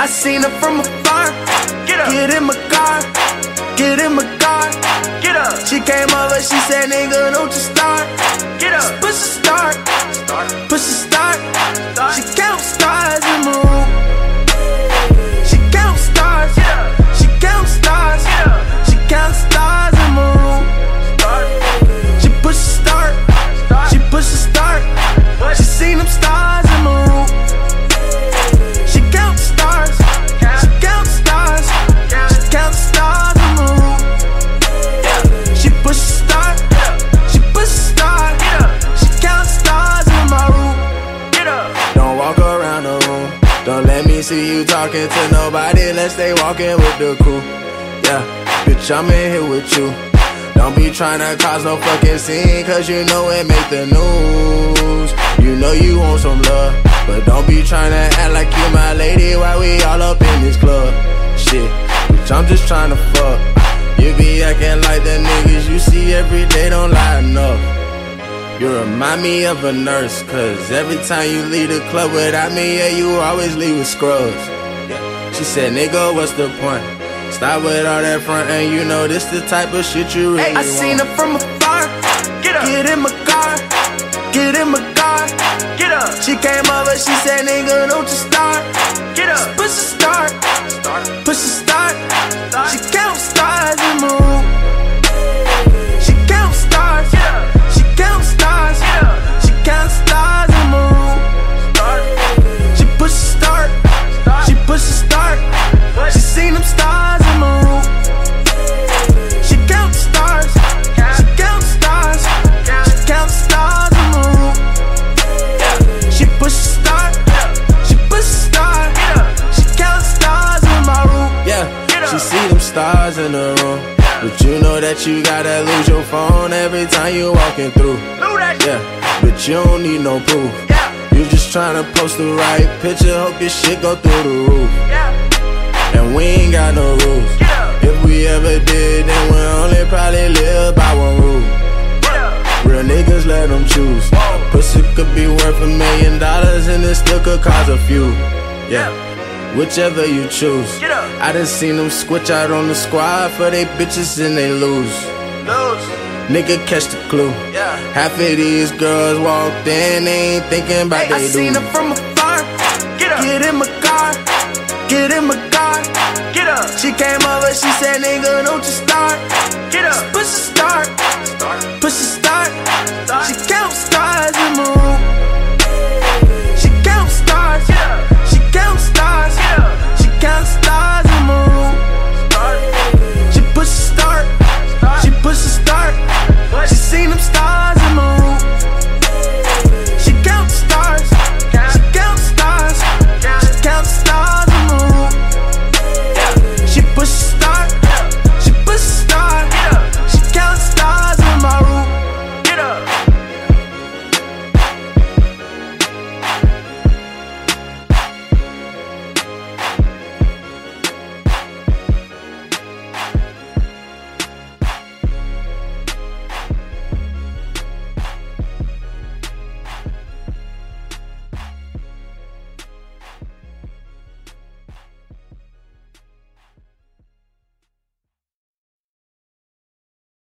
I seen her from afar. Get up. Get in my car. Get in my car. Get up. She came over, she said, nigga, don't you start. Get up. Push the start. Start. Push the start. Start. She count see you talking to nobody unless they walking with the crew. Yeah, bitch, I'm in here with you. Don't be trying to cause no fucking scene, cause you know it make the news. You know you want some love, but don't be trying to act like you my lady while we all up in this club. Shit, bitch, I'm just trying to fuck. You be acting like the niggas you see every day don't line up. You remind me of a nurse, cause every time you leave the club without me, yeah, you always leave with scrubs. Yeah. She said, nigga, what's the point? Stop with all that front, and you know this the type of shit you really Hey, I want. seen her from afar. Get up. Get in my car. Get in my car. Get up. She came over, she said, nigga, don't you start. Get up. Push the start. Push start. She push the start. She count stars in my room. Yeah. She see them stars in the room. But you know that you gotta lose your phone every time you walking through. Yeah, but you don't need no proof. You just tryna post the right picture, hope your shit go through the roof. Yeah. And we ain't got no rules. If we ever did, could cause a few. Yeah, whichever you choose. I done seen them switch out on the squad for they bitches and they lose. Lose. Nigga catch the clue. Yeah. Half of these girls walked in, they ain't thinking about Hey, I they seen do. her from afar. Get up. Get in my car, get in my car. Get up. She came over, she said, nigga, don't you start.